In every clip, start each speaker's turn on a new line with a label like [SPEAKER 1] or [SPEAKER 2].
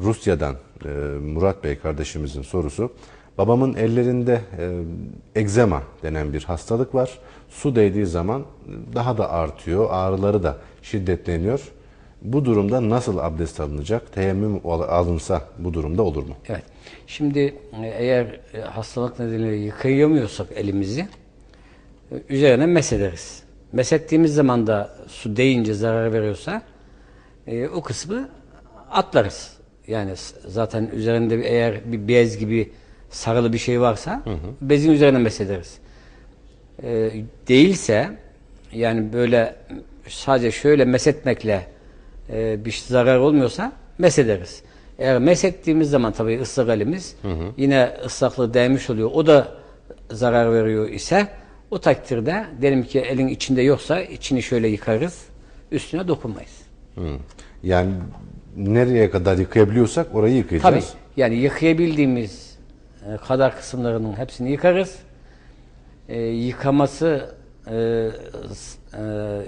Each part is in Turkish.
[SPEAKER 1] Rusya'dan e, Murat Bey kardeşimizin sorusu. Babamın ellerinde e, egzema denen bir hastalık var. Su değdiği zaman daha da artıyor, ağrıları da şiddetleniyor. Bu durumda nasıl abdest alınacak? Teyemmüm al- alınsa bu durumda olur mu?
[SPEAKER 2] Evet. Şimdi e, eğer e, hastalık nedeniyle yıkayamıyorsak elimizi e, üzerine mesederiz. Mesettiğimiz zaman da su değince zarar veriyorsa e, o kısmı atlarız. Yani zaten üzerinde bir- eğer bir bez gibi sarılı bir şey varsa bezin üzerine mesederiz. E, değilse yani böyle sadece şöyle mesetmekle e, bir zarar olmuyorsa mesederiz. Eğer mesettiğimiz zaman tabii ıslak elimiz yine ıslaklığı değmiş oluyor. O da zarar veriyor ise o takdirde diyelim ki elin içinde yoksa içini şöyle yıkarız. Üstüne dokunmayız.
[SPEAKER 1] Hı. Yani nereye kadar yıkayabiliyorsak orayı
[SPEAKER 2] Tabii
[SPEAKER 1] yıkayacağız.
[SPEAKER 2] yani yıkayabildiğimiz e, kadar kısımlarının hepsini yıkarız. E, yıkaması e, e,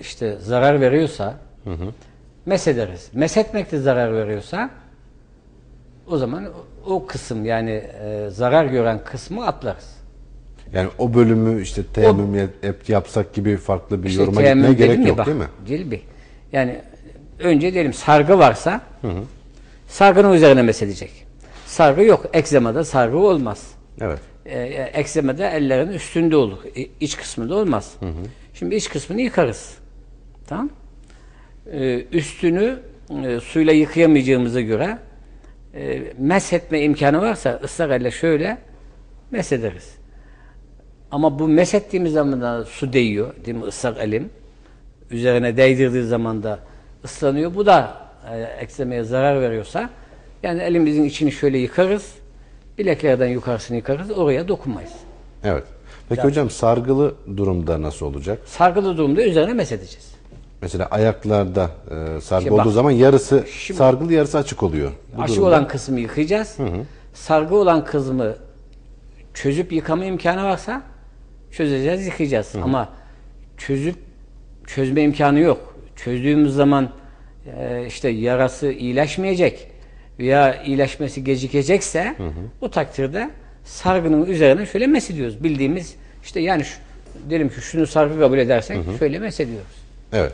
[SPEAKER 2] işte zarar veriyorsa mesederiz. Mesetmek de zarar veriyorsa o zaman o, kısım yani e, zarar gören kısmı atlarız.
[SPEAKER 1] Yani o bölümü işte teyemmüm yapsak gibi farklı bir
[SPEAKER 2] İşte
[SPEAKER 1] yoruma gitmeye gerek
[SPEAKER 2] ya
[SPEAKER 1] yok
[SPEAKER 2] bak,
[SPEAKER 1] değil mi?
[SPEAKER 2] Celil Bey, Yani önce diyelim sargı varsa sargının üzerine mesedecek. Sargı yok. Ekzemada sargı olmaz.
[SPEAKER 1] Evet.
[SPEAKER 2] e, eksemede ellerin üstünde olur. İ- İç kısmında olmaz. Şimdi iç kısmını yıkarız. Tamam? E, üstünü e, suyla yıkayamayacağımıza göre e, meshetme imkanı varsa ıslak elle şöyle mesederiz. Ama bu meshettiğimiz zaman da su değiyor. Değil mi? Islak elim. Üzerine değdirdiği zaman da ıslanıyor. Bu da e, eksemeye zarar veriyorsa yani elimizin içini şöyle yıkarız. Bileklerden yukarısını yıkarız. Oraya dokunmayız.
[SPEAKER 1] Evet. Peki hocam sargılı durumda nasıl olacak?
[SPEAKER 2] Sargılı durumda üzerine mesedeceğiz.
[SPEAKER 1] Mesela ayaklarda e, sargı
[SPEAKER 2] Şimdi bak,
[SPEAKER 1] olduğu zaman yarısı
[SPEAKER 2] şimdi-
[SPEAKER 1] sargılı yarısı açık oluyor. Bu
[SPEAKER 2] Açık
[SPEAKER 1] durumda-
[SPEAKER 2] olan kısmı yıkayacağız. Sargı olan kısmı çözüp yıkama imkanı varsa çözeceğiz, yıkayacağız. Ama çözüp çözme imkanı yok. Çözdüğümüz zaman e, işte yarası iyileşmeyecek veya iyileşmesi gecikecekse bu takdirde sargının üzerine şöyle mesediyoruz. Bildiğimiz işte yani şu, diyelim ki şunu sargı kabul edersek şöyle mesediyoruz.
[SPEAKER 1] Evet.